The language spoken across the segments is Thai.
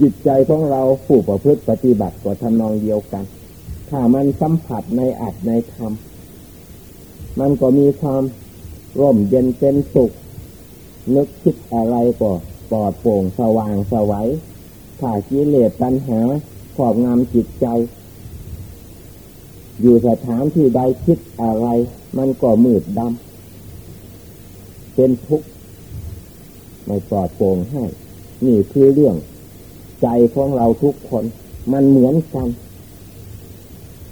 จิตใจของเราผู้ประพฤติปฏิบัติก็ทำนองเดียวกัน ถ้ามันสัมผัสในอัดในธรรม มันก็มีความร่มเย็นเป็นสุข นึกคิดอะไรก็ปลอดโปร่งสว่างสวัยถ้ากิเลสปัญหาขอบงำจิตใจ อยู่สถานที่ใดคิดอะไร มันก็มืดดำเป็นทุกข์ไม่ปลอดโปร่งให้ นี่คือเรื่อง ใจของเราทุกคน มันเหมือนกัน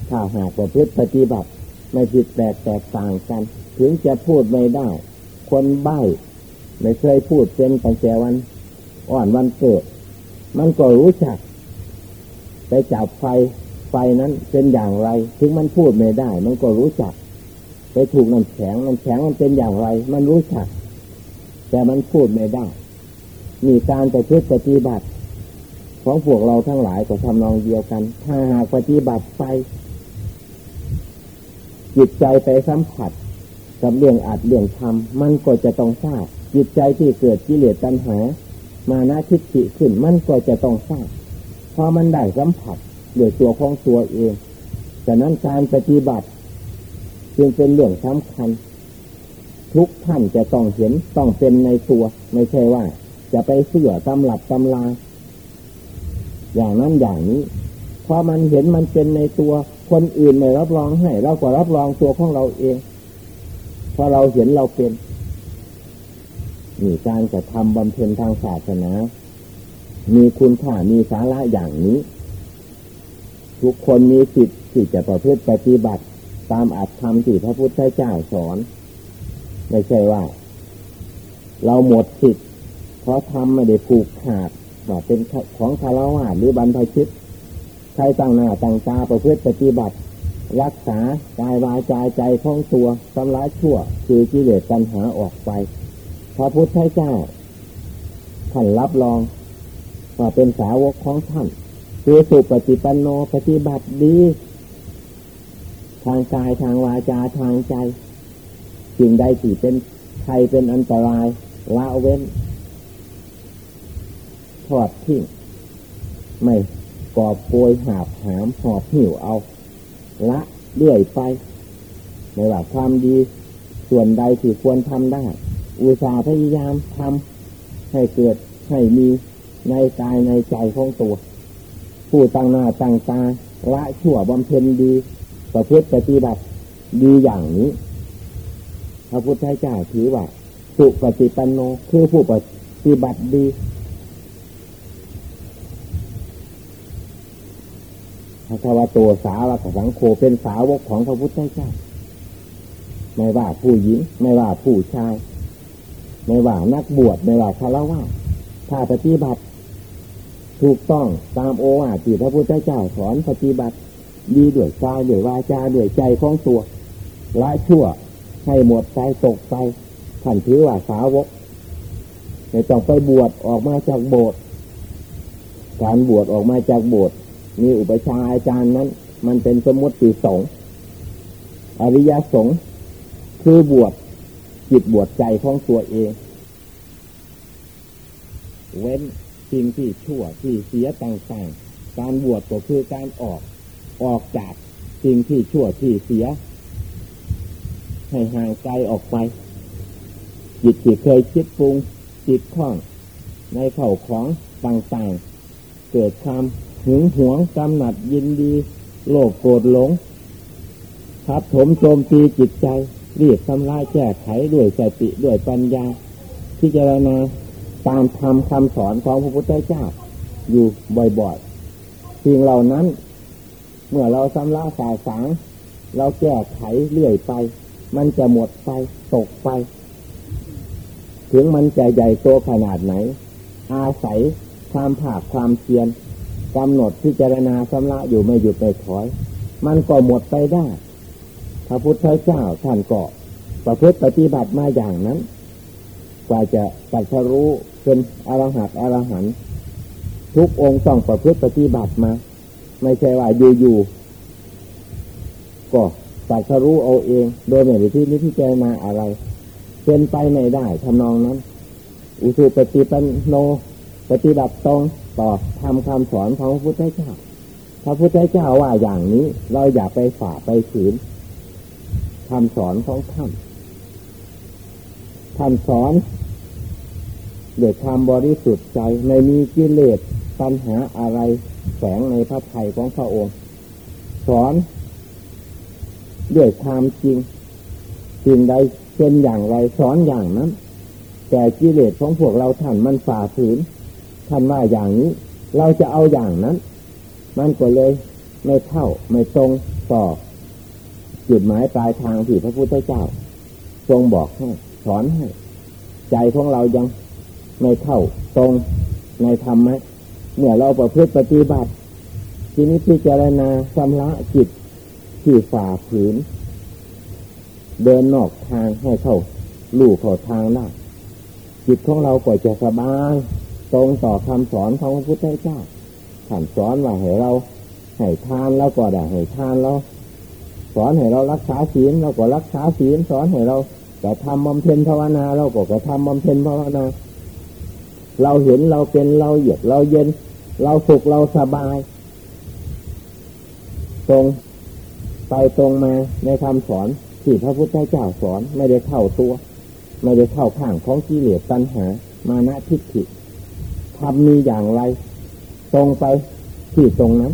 ถ้าหากประพฤติปฏิบัติ ไม่ผิดแปลกแตกต่างกัน ถึงจะพูดไม่ได้ คนใบ้ไม่เคยพูดเป็นตั้งแต่วัน อ่อนวันเกิด มันก็รู้จัก ไปจับไฟ ไฟนั้นเป็นอย่างไร ถึงมันพูดไม่ได้ มันก็รู้จัก ไปถูกน้ำแข็งน้ำแข็งมันเป็นอย่างไร มันรู้จัก แต่มันพูดไม่ได้ มีการไปพฤติปฏิบัติ ของพวกเราทั้งหลายก็ทำนองเดียวกัน ถ้าหากปฏิบัติไป จิตใจไปสัมผัส กับเรื่องอาจเรื่องทำมันก็จะต้องทราบจิตใจที่เกิดกิเลสตัณหา มานาทิฏฐิขึ้นมันก็จะต้องทราบพอมันได้สัมผัสด้วยตัวของตัวเองแต่นั้นการปฏิบัติ จึงเป็นเรื่องสำคัญ ทุกท่านจะต้องเห็นต้องเป็นในตัว ไม่ใช่ว่า จะไปเสื่อตำหลับตำลา อย่างนั้นอย่างนี้ พอมันเห็นมันเป็นในตัวคนอื่นไม่รับรองให้เราก็รับรองตัวของเราเอง พอเราเห็นเราเป็นนี่การจะทำบำเพ็ญทางศาสนา มีคุณค่ามีสาระอย่างนี้ ทุกคนมีสิทธิ์ที่จะประพฤติปฏิบัติ ตามอัตธรรมที่พระพุทธเจ้าสอน ไม่ใช่ว่า เราหมดสิทธิ์เพราะทำไม่ได้ผูกขาด ว่าเป็นของคารวะหรือบรรพชิตใครตั้งหน้าตั้งตาประพฤติปฏิบัติ รักษากายวาจาใจของตัวสำลักชั่ว คือกิเลสปัญหาออกไปพระพุทธเจ้าท่านรับรองว่าเป็นสาวกของท่านคือสุปฏิปันโนปฏิบัติดี ทางกายทางวาจาทางใจสิ่งใดที่เป็นใครเป็นอันตรายละเว้น ทอดทิ้งไม่กอบโกยหาบหามหอบหิวเอา ละเลื่อยไปไม่ว่าความดีส่วนใดที่ควรทำได้ อุตสาห์พยายามทำให้เกิดให้มีในกายในใจของตัว ผู้ตั้งหน้าตั้งตาละชั่วบำเพ็ญดี ประพฤติปฏิบัติดีอย่างนี้ พระพุทธเจ้าถือว่า สุปฏิปันโนคือผู้ปฏิบัติดี พระวโตสาวกสังโฆเป็นสาวกของพระพุทธเจ้าไม่ว่าผู้หญิง ไม่ว่าผู้ชาย ไม่ว่านักบวชไม่ว่าคารวะถ้าปฏิบัติถูกต้องตามโอวาทที่พระพุทธเจ้าสอนปฏิบัติ ดีด้วยกายด้วยวาจาด้วยใจของตัวละชั่วให้หมดใจตกไปท่านถือว่าสาวกไม่ต้องไปบวชออกมาจากโบสถ์การบวชออกมาจากโบสถ์ มีอุปชาอาจารย์นั้น มันเป็นสมมติสงอริยสงฆ์คือบวชจิตบวชใจของตัวเอง เว้นสิ่งที่ชั่วที่เสียต่างๆ การบวชก็คือการออกออกจากสิ่งที่ชั่วที่เสีย ให้ห่างไกลออกไป จิตที่เคยคิดปรุงจิตคล้องในเข่าของต่างๆ เกิดความ หึงหวงกำหนัดยินดี โลภโกรธหลงทับถมโจมตีจิตใจรีบทำลายแก้ไขด้วยสติด้วยปัญญาพิจารณาตามธรรมคำสอนของพระพุทธเจ้า อยู่บ่อยๆสิ่งเหล่านั้น เมื่อเราสำลักสาสางเราแก้ไขเรื่อยไป มันจะหมดไปตกไป ถึงมันจะใหญ่โตขนาดไหน อาศัยความผากความเพียร กำหนดพิจารณาสำละอยู่ไม่หยุดไม่ถอย มันก็หมดไปได้พระพุทธเจ้าท่านก็ประพฤติปฏิบัติมาอย่างนั้น กว่าจะตัดสรู้เป็นอรหัตอรหันทุกองค์ต้องประพฤติปฏิบัติมา ไม่ใช่ว่าอยู่ๆก็ตัดสรู้เอาเอง โดยไม่ได้ที่นิพพานาอะไรเป็นไปไม่ได้ทำนองนั้น อุสุปฏิปันโน ปฏิบัติตรง ต่อทำคำสอนของพระพุทธเจ้าพระพุทธเจ้าว่าอย่างนี้ เราอย่าไปฝ่าไปฝืนคำสอนของท่านท่านสอนเด็กความบริสุทธิ์ใจไม่มีกิเลสปัญหาอะไรแฝงในพระไทยของพระองค์ สอนด้วยความจริงสิ่งใดเป็นอย่างไรสอนอย่างนั้น แต่กิเลสของพวกเราท่านมันฝ่าฝืน ท่านว่าอย่างนี้ เราจะเอาอย่างนั้น มันก็เลยไม่เข้าไม่ตรงต่อจุดหมายปลายทางที่พระพุทธเจ้า ทรงบอกให้สอนให้ ใจของเรายังไม่เข้าตรงในธรรมะเมื่อเราประพฤติปฏิบัติ ทีนี้พิจารณาสำละจิตที่ฝ่าฝืน เดินนอกทางให้เข้าลู่เข้าทางได้จิตของเราก็จะสบาย ตรงต่อคำสอนของพระพุทธเจ้าท่านสอนว่าให้เราให้ทานแล้วก็ได้ให้ทานเราสอนให้เรารักษาศีลเราก็รักษาศีลสอนให้เราแต่ทำบำเพ็ญภาวนาเราก็กระทำบำเพ็ญภาวนา เราเห็นเราเป็นเราเหยียดเราเย็น เราสุขเราสบาย ตรงไปตรงมาในคำสอนที่พระพุทธเจ้าสอนไม่ได้เข้าตัว ไม่ได้เข้าข้างของกิเลสตัณหา มานะทิฏฐิ ทำมีอย่างไร ตรงไปที่ตรงนั้น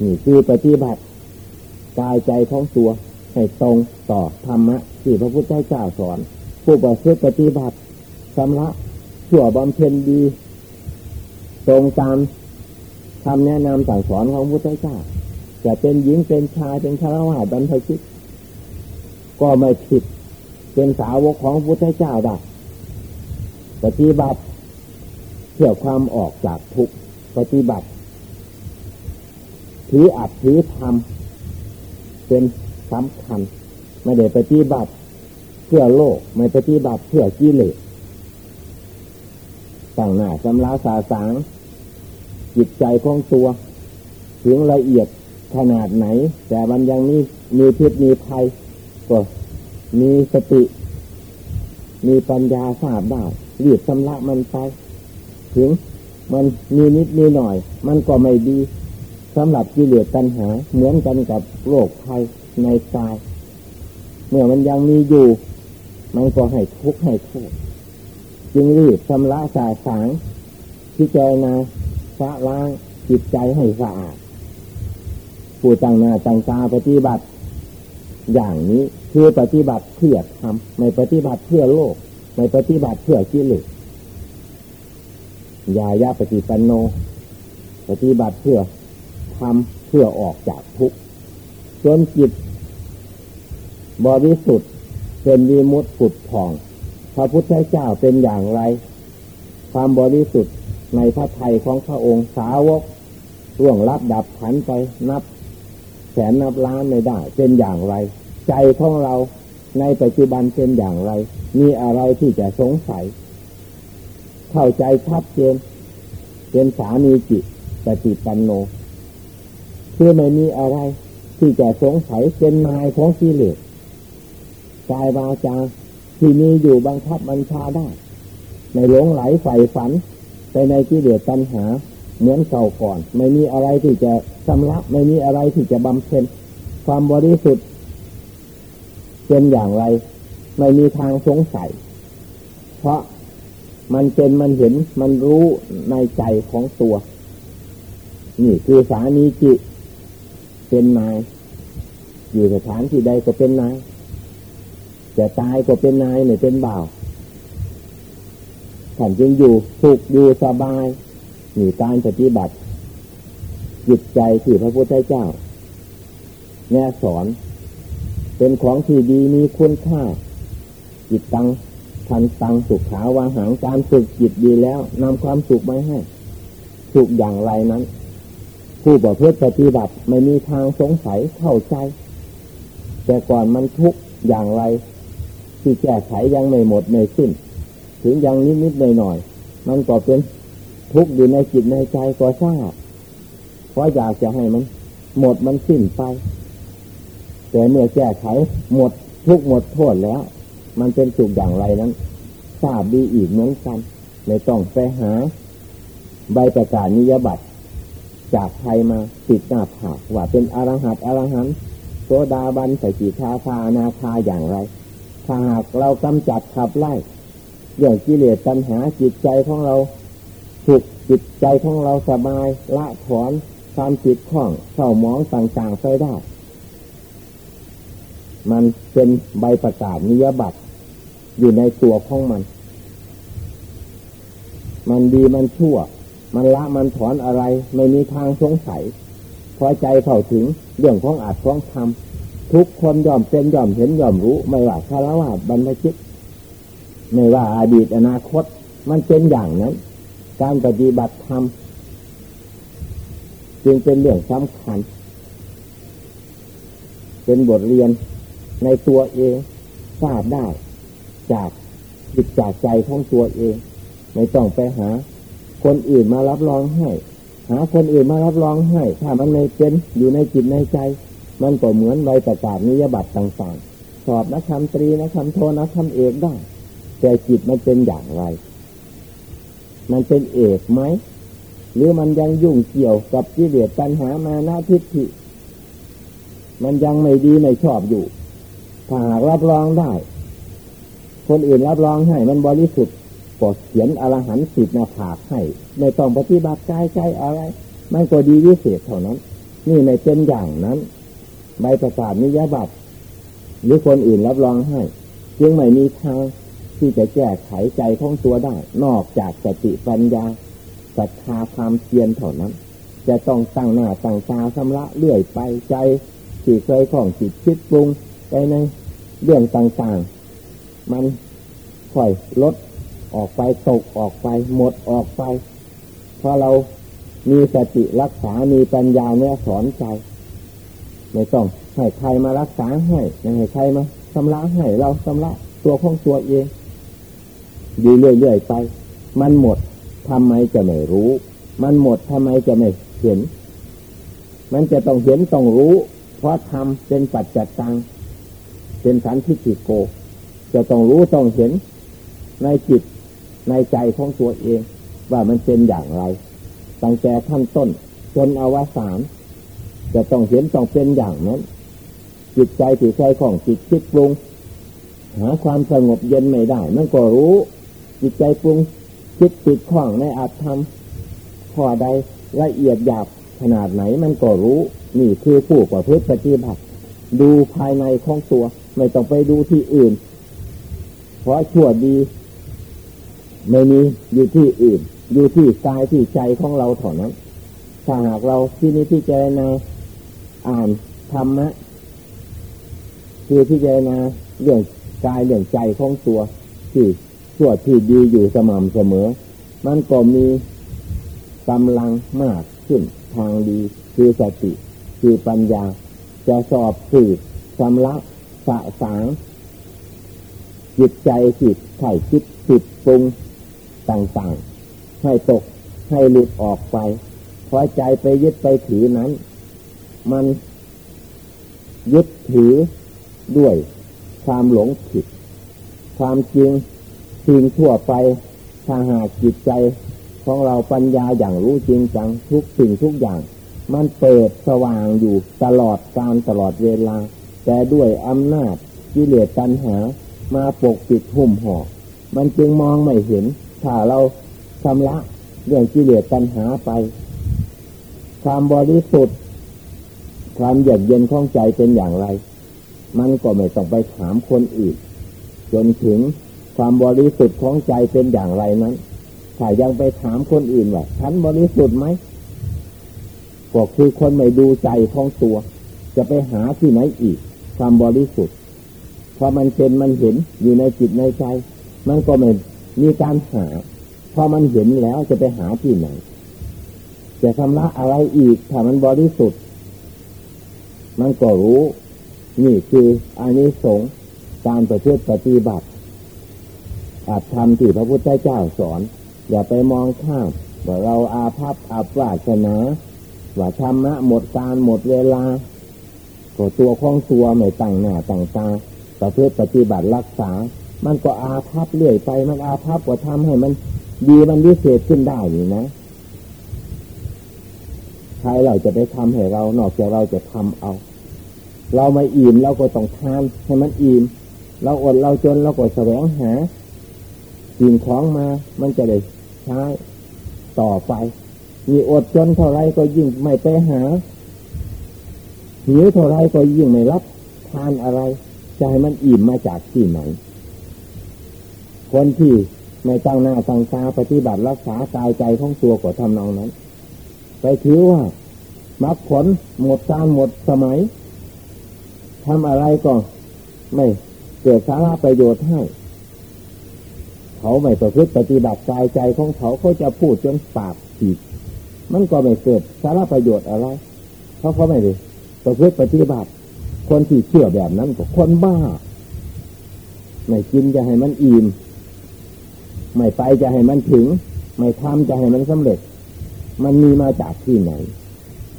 นี่คือปฏิบัติกายใจของตัวให้ตรงต่อธรรมะที่พระพุทธเจ้าสอน ผู้ประพฤติปฏิบัติสำละชั่วบำเพ็ญดี ตรงตามคำแนะนำสั่งสอนของพระพุทธเจ้าจะเป็นหญิงเป็นชายเป็นชาวาบรรพชิต ก็ไม่ผิดเป็นสาวกของพระพุทธเจ้าได้ปฏิบัติ เพื่อความออกจากทุกปฏิบัติถืออัดถือทำเป็นสำคัญ ไม่ได้ปฏิบัติเพื่อโลกไม่ปฏิบัติเพื่อกิเลสต่างหน้าสำลาสาสาง จิตใจของตัว ถึงละเอียดขนาดไหน แต่มันยังมีมีพิษมีภัยก็มีสติ มีปัญญาทราบได้รีบชำระมันไป ถึง มันมีนิดมีหน่อย มันก็ไม่ดีสำหรับกิเลสตัณหา เหมือนกันกับโรคภัยในกาย เมื่อมันยังมีอยู่ มันก็ให้ทุกข์ให้โทษจึงรีบชำระสาสางพิจารณาสะล้างจิตใจให้สะอาดผู้ตั้งหน้าตั้งตาปฏิบัติ อย่างนี้คือปฏิบัติเพื่อทำไม่ปฏิบัติเพื่อโลกไม่ปฏิบัติเพื่อกิเลส ยายาปฏิปันโน ปฏิบัติเพื่อทำเพื่อออกจากทุกข์จนจิตบริสุทธิ์เป็นวิมุตติผุดผ่อง พระพุทธเจ้าเป็นอย่างไร ความบริสุทธิ์ในพระไทยของพระองค์สาวกร่วงรับดับขันไปนับ แสนนับล้านไม่ได้ เป็นอย่างไร ใจของเราในปัจจุบันเป็นอย่างไร มีอะไรที่จะสงสัย เข้าใจชัดเจน เป็นสามีจิตปฏิปันโนคือไม่มีอะไร ที่จะสงสัยเป็นนายของกิเลสกายวาจาที่มีอยู่บังคับบัญชาได้ในหลงไหลใฝ่ฝันไปในกิเลสตัณหา เหมือนเก่าก่อน ไม่มีอะไรที่จะชำระไม่มีอะไรที่จะบำเพ็ญความบริสุทธิ์เป็นอย่างไร ไม่มีทางสงสัย เพราะ มันเป็นมันเห็นมันรู้ในใจของตัว นี่คือสามีจิเป็นนาย อยู่สถานที่ใดก็เป็นนาย จะตายก็เป็นนายไม่เป็นบ่าวท่านจึงอยู่สุขอยู่สบายมีการปฏิบัติ จิตใจที่พระพุทธเจ้า แนสอน เป็นของที่ดีมีคุณค่าจิตตัง ทันตังสุขขาวาหางการฝึกจิตดีแล้วนำความสุขมาให้ สุขอย่างไรนั้น ผู้ประพฤติปฏิบัติไม่มีทางสงสัยเข้าใจ แต่ก่อนมันทุกอย่างไร ที่แก้ไขยังไม่หมดไม่สิ้น ถึงยังนิดนิดหน่อยหน่อยมันก็เป็นทุกข์อยู่ในจิตในใจก็ทราบเพราะอยากจะให้มัน หมดมันสิ้นไป แต่เมื่อแก้ไขหมดทุกหมดโทษแล้ว มันเป็นสุขอย่างไรนั้นทราบดีอีกเหมือนกันไม่ต้องไปหา ใบประกาศนิยบัตรจากใครมาติดหน้าผากว่าเป็นอรหัตอรหันโซดาบันใสกิทาคานาคาอย่างไร ถ้าหากเรากำจัดขับไล่เรื่องกิเลสตัณหาจิตใจของเราถูกจิตใจของเราสบายละถอนความจิตข้องเศร้ามองต่างๆไปได้ มันเป็นใบประกาศนิยบัตร อยู่ในตัวของมัน มันดีมันชั่ว มันละมันถอนอะไร ไม่มีทางสงสัยพอใจเข้าถึงเรื่องของอาจของทำทุกคนยอมเป็นยอมเห็นยอมรู้ ไม่ว่าคารวะบรรพชิตไม่ว่าอาดีตอนาคต มันเป็นอย่างนั้น การปฏิบัติธรรมจึงเป็นเรื่องสำคัญ เป็นบทเรียนในตัวเองทราบได้ จากจิตจากใจของตัวเอง ไม่ต้องไปหา คนอื่นมารับรองให้ หาคนอื่นมารับรองให้ ถ้ามันไม่เป็นอยู่ในจิตในใจ มันก็เหมือนใบประกาศนิยบัตรต่างๆ สอบนักธรรมตรีนักธรรมโทนักธรรมเอกได้ แต่จิตมันเป็นอย่างไร มันเป็นเอกไหม หรือมันยังยุ่งเกี่ยวกับกิเลสปัญหามานาทิฏฐิมันยังไม่ดีไม่ชอบอยู่ถ้าหากรับรองได้ คนอื่นรับรองให้มันบริสุทธิ์กดเขียนอรหันต์สิบนาผากให้ไม่ต้องปฏิบัติกายใจอะไร มันก็ดีวิเศษเท่านั้น นี่ไม่เป็นอย่างนั้นใบประกาศนิยบัตรหรือคนอื่นรับรองให้จึงไม่มีทางที่จะแก้ไขใจของตัวได้ นอกจากสติปัญญาศรัทธาความเพียรเท่านั้น จะต้องตั้งหน้าตั้งตาสำระเรื่อยไปใจที่เคยของจิตคิดปรุงไปในเรื่องต่างๆ มันค่อยลดออกไปตกออกไป หมดออกไป เพราะเรามีสติรักษา มีปัญญาเนี่ยสอนใจ ไม่ต้องให้ใครมารักษาให้ไม่ให้ใครมาชำระให้เราชำระตัวของตัวเองอยู่เรื่อยๆไป มันหมดทำไมจะไม่รู้ มันหมดทำไมจะไม่เห็น มันจะต้องเห็นต้องรู้ เพราะทำเป็นปัจจัดตัง เป็นสันทิฏฐิโก จะต้องรู้ต้องเห็นในจิตในใจของตัวเอง ว่ามันเป็นอย่างไร ตั้งแต่ขั้นต้นจนอวสานจะต้องเห็นต้องเป็นอย่างนั้น จิตใจถือใจของจิตคิดปรุง หาความสงบเย็นไม่ได้ มันก็รู้ จิตใจปรุงคิดติดข้องในอาจทำข้อใดละเอียดหยาบขนาดไหนมันก็รู้นี่คือผู้ประพฤติปฏิบัติดูภายในของตัว ไม่ต้องไปดูที่อื่น เพราะชั่วดี ไม่มีอยู่ที่อื่น อยู่ที่กายที่ใจของเราเท่านั้น ถ้าหากเราที่นี้ที่เจนาอ่านธรรมะคือที่เจนาเรื่องกายเรื่องใจของตัวที่ชั่วที่ดีอยู่สม่ำเสมอ มันก็มีกำลังมากขึ้นทางดี คือสติ คือปัญญา จะสอบสืบสำลักสะสาง จิตใจจิตไข่คิดจิตปรุงต่างๆ ให้ตกให้หลุดออกไปพอใจไปยึดไปถือนั้น มันยึดถือด้วยความหลงผิด ความจริงสิ่งทั่วไปถ้าหากจิตใจของเราปัญญาอย่างรู้จริงจังทุกสิ่งทุกอย่าง มันเปิดสว่างอยู่ตลอดการตลอดเวลา แต่ด้วยอำนาจกิเลสตัณหา มาปกปิดหุ่มห่อมันจึงมองไม่เห็น ถ้าเราชำระเรื่องกิเลสตัณหาไป ความบริสุทธิ์ความเยือกเย็นของใจเป็นอย่างไร มันก็ไม่ต้องไปถามคนอื่น จนถึงความบริสุทธิ์ของใจเป็นอย่างไรนั้น ถ้ายังไปถามคนอื่นว่าฉันบริสุทธิ์ไหมก็คือคนไม่ดูใจของตัว จะไปหาที่ไหนอีก ความบริสุทธิ์ พอมันเป็นมันเห็นอยู่ในจิตในใจ มันก็ไม่มีการหา พอมันเห็นแล้วจะไปหาที่ไหน จะทำละอะไรอีกถ้ามันบริสุทธิ์ มันก็รู้ นี่คืออานิสงส์การประพฤติปฏิบัติอาจทำที่พระพุทธเจ้าสอน อย่าไปมองข้ามว่าเราอาภัพอับวาสนาว่าธรรมะหมดการหมดเวลา ก็ตัวของตัวไม่ตั้งหน้าตั้งตา ประพฤติปฏิบัติรักษา มันก็อาภัพเรื่อยไป มันอาภัพก็ทำให้มันดีมันวิเศษขึ้นได้นี่นะใครเราจะไปทำให้เรา นอกจากเราจะทำเอา เราไม่อิ่มเราก็ต้องทานให้มันอิ่มเราอดเราจนเราก็แสวงหาสิ่งของมา มันจะได้ใช้ต่อไป มีอดจนเท่าไรก็ยิ่งไม่ไปหาหิวเท่าไรก็ยิ่งไม่รับทานอะไร จะให้มันอิ่มมาจากที่ไหน คนที่ไม่ตั้งหน้าตั้งตาปฏิบัติรักษากายใจของตัวก็ทำนองนั้น ไปถือว่ามรรคผลหมดการหมดสมัยทำอะไรก็ไม่เกิดสาระประโยชน์ให้ เขาไม่ประพฤติปฏิบัติกายใจของเขาเขาจะพูดจนปากฉีกมันก็ไม่เกิดสาระประโยชน์อะไร เพราะเขาไม่ได้ประพฤติปฏิบัติ คนที่เชื่อแบบนั้นก็คนบ้า ไม่กินจะให้มันอิ่ม ไม่ไปจะให้มันถึง ไม่ทำจะให้มันสำเร็จ มันมีมาจากที่ไหน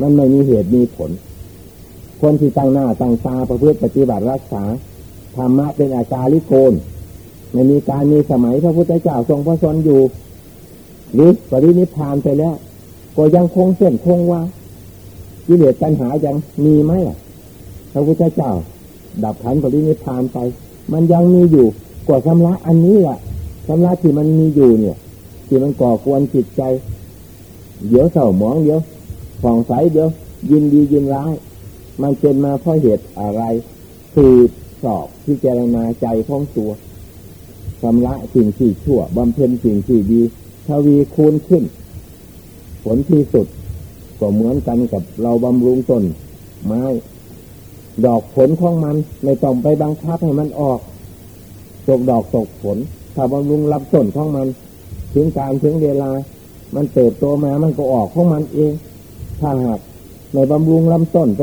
มันไม่มีเหตุมีผล คนที่ตั้งหน้าตั้งตาประพฤติปฏิบัติรักษาธรรมะเป็นอาการลิโกนไม่มีการมีสมัยพระพุทธเจ้าทรงพระชนอยู่ หรือปรินิพานไปแล้ว ก็ยังคงเส้นคงว่ากิเลสปัญหายังมีไหมพ ระพุทธเจ้า ดับขันปรินิพานไป มันยังมีอยู่กว่าชำระอันนี้แหละชำระที่มันมีอยู่เนี่ย ที่มันก่อกวนจิตใจ เดี๋ยวเศร้าหมองเดี๋ยวผ่องใสเดี๋ยว ยินดียินร้าย มันเป็นมาเพราะเหตุอะไรคือสอบพิจารณาใจของตัวชำระสิ่งที่ชั่วบำเพ็ญสิ่งที่ดีทวีคูณขึ้น ผลที่สุดก็เหมือนกันกับเราบำรุงต้นไม้ ดอกผลของมันไม่ต้องไปบังคับให้มันออกตกดอกตกผล ถ้าบำรุงรับต้นของมัน ถึงการถึงเวลา มันเติบโตมามันก็ออกของมันเอง ถ้าหากในบำรุงลำต้นไป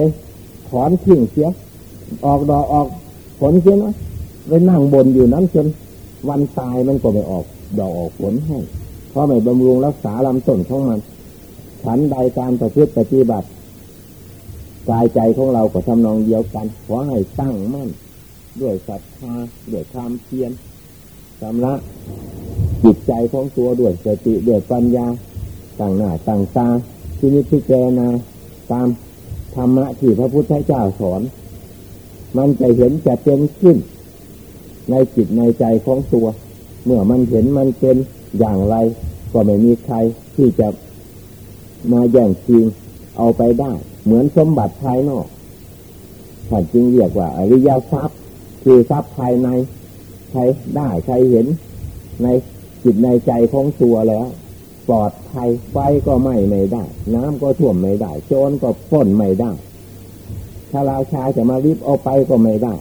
ถอนทิ้งเสีย ออกดอกออกผลเสียนะไปนั่งบนอยู่นั้นจนวันตายมันก็ไม่ออกดอกออกผลให้ เพราะไม่บำรุงรักษาลำต้นของมันฉันใดการประพฤติปฏิบัติ กายใจของเราก็ทำนองเดียวกัน ขอให้ตั้งมั่น ด้วยศรัทธาด้วยความเพียรสำระจิตใจของตัวด้วยสติด้วยปัญญาต่างหน้าต่างตาที่นิพพิจารณาตามธรรมะที่พระพุทธเจ้าสอน มันจะเห็นจะเป็นขึ้น ในจิตในใจของตัว เมื่อมันเห็นมันเป็นอย่างไร ก็ไม่มีใครที่จะมาแย่งชิงเอาไปได้ เหมือนสมบัติภายนอกท่านจึงเรียกว่า อริยทรัพย์ คือทรัพย์ภายใน ใครได้ใครเห็น ในจิตในใจของตัวแล้ว ปลอดภัยไฟก็ไหม้ไม่ได้ น้ำก็ท่วมไม่ได้ โจรก็พ้นไม่ได้ ถ้าราชาจะมาริบเอาไปก็ไม่ได้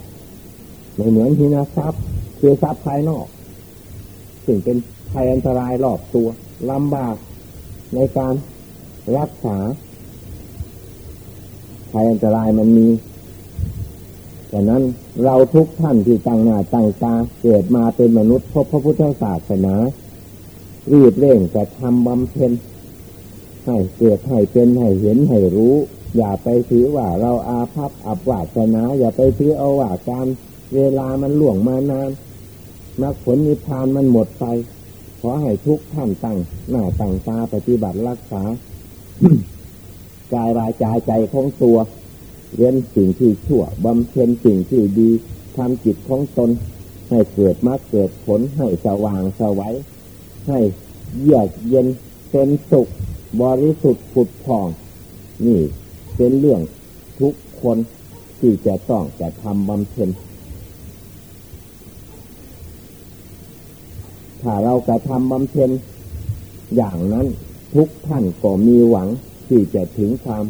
ไม่เหมือนที่นทรัพย์ คือทรัพย์ภายนอกซึ่งเป็นภัยอันตรายรอบตัวลำบากในการรักษา ภัยอันตรายมันมีดังนั้นเราทุกท่านที่ตั้งหน้าตั้งตาเกิดมาเป็นมนุษย์พบพระพุทธศาสนารีบเร่งจะทำบำเพ็ญให้เกิดให้เป็นให้เห็นให้รู้ อย่าไปถือว่าเราอาภัพอับวาสนา อย่าไปถือเอาว่าการเวลามันล่วงมานานมรรคผลนิพพานมันหมดไปขอให้ทุกท่านตั้งหน้าตั้งตาปฏิบัติรักษา กายวาจาใจของตัวเรียนสิ่งที่ชั่วบำเพ็ญสิ่งที่ดีทำจิตของตน ให้เกิดมรรคเกิดผลให้สว่างสวัยให้เยือกเย็นเป็นสุข บริสุทธิ์ผุดผ่อง นี่เป็นเรื่องทุกคนที่จะต้องจะทำบำเพ็ญถ้าเรากระทำบำเพ็ญอย่างนั้นทุกท่านก็มีหวัง ที่จะถึงความ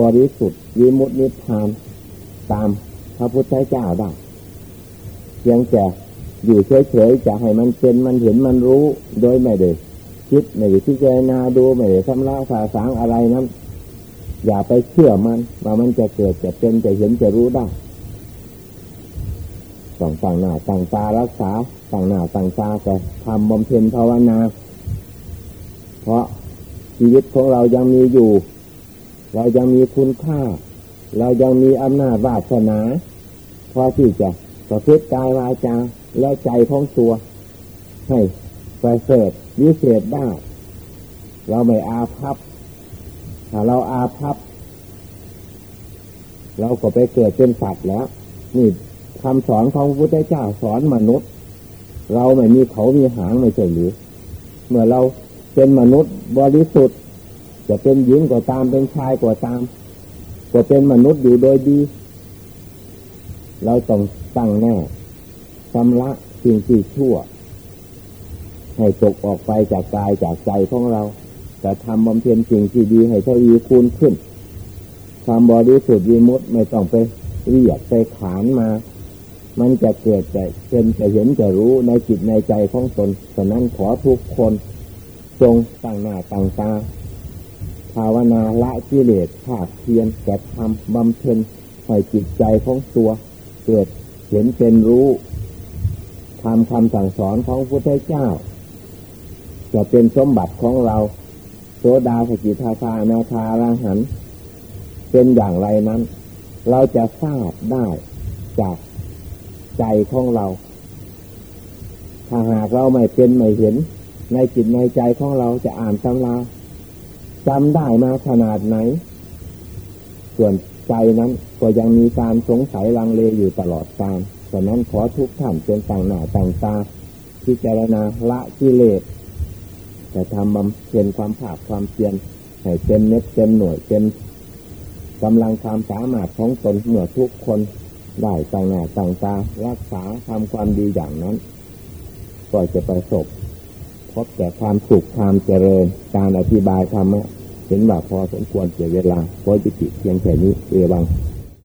บริสุทธิ์วิมุตตินิพพานตามพระพุทธเจ้าได้เพียงแต่อยู่เฉยๆจะให้มันเป็นมันเห็นมันรู้โดยไม่ได้คิดไม่ได้พิจารณาดูไม่ได้ทำลายสาสางอะไรนั้น อย่าไปเชื่อมันว่ามันจะเกิดจะเป็นจะเห็นจะรู้ได้ต้องตั้งหน้าตั้งตารักษาตั้งหน้าตั้งตาจะทำบำเพ็ญภาวนา เพราะ ชีวิตของเรายังมีอยู่ เรายังมีคุณค่า เรายังมีอำนาจวาสนา พอที่จะประพฤติกายวาจาและใจของตัว ให้ประเสริฐวิเศษได้ เราไม่อาภัพถ้าเราอาภัพเราก็ไปเกิดเป็นสัตว์แล้ว นี่คำสอนของพระพุทธเจ้าสอนมนุษย์ เราไม่มีเขามีหางไม่ใช่หรือ เมื่อเรา เป็นมนุษย์บริสุทธิ์ จะเป็นหญิงก็ตามเป็นชายก็ตาม ก็เป็นมนุษย์อยู่โดยดี เราต้องตั้งแน่ชำระสิ่งที่ชั่ว ให้ตกออกไปจากกายจากใจของเราจะทำบำเพ็ญสิ่งที่ดีให้ทวีคูณขึ้น ความบริสุทธิ์วิมุตต์ไม่ต้องไปเรียกไปขานมา มันจะเกิดจะเป็นจะเห็นจะรู้ในจิตในใจของตนฉะนั้นขอทุกคน จงตั้งหน้าตั้งตาภาวนาละกิเลสภาคเพียรจะทำบำเพ็ญให้จิตใจของตัว เกิดเห็นเป็นรู้ทำคำสั่งสอนของพระพุทธเจ้า จะเป็นสมบัติของเราโสดาสกิทาคานาคาราหัน เป็นอย่างไรนั้น เราจะทราบได้จากใจของเรา ถ้าหากเราไม่เป็นไม่เห็น ในจิตในใจของเราจะอ่านตำราจำได้มาขนาดไหน ส่วนใจนั้นก็ยังมีการสงสัยลังเลอยู่ตลอดกาลฉะนั้นขอทุกท่านเป็นต่างหน้าต่างตาพิจารณาละกิเลสจะทำบำเพ็ญความภาคความเพียรให้เป็นเม็ดเป็นหน่วยเป็นกำลังความสามารถของตนเมื่อทุกคนได้ต่างหน้าต่างตารักษาทำความดีอย่างนั้น ก็จะประสบ พบแต่ความสุขความเจริญ การอธิบายธรรมะเห็นว่าพอสมควรเสียเวลาพอจิติเพียงแค่นี้เอวัง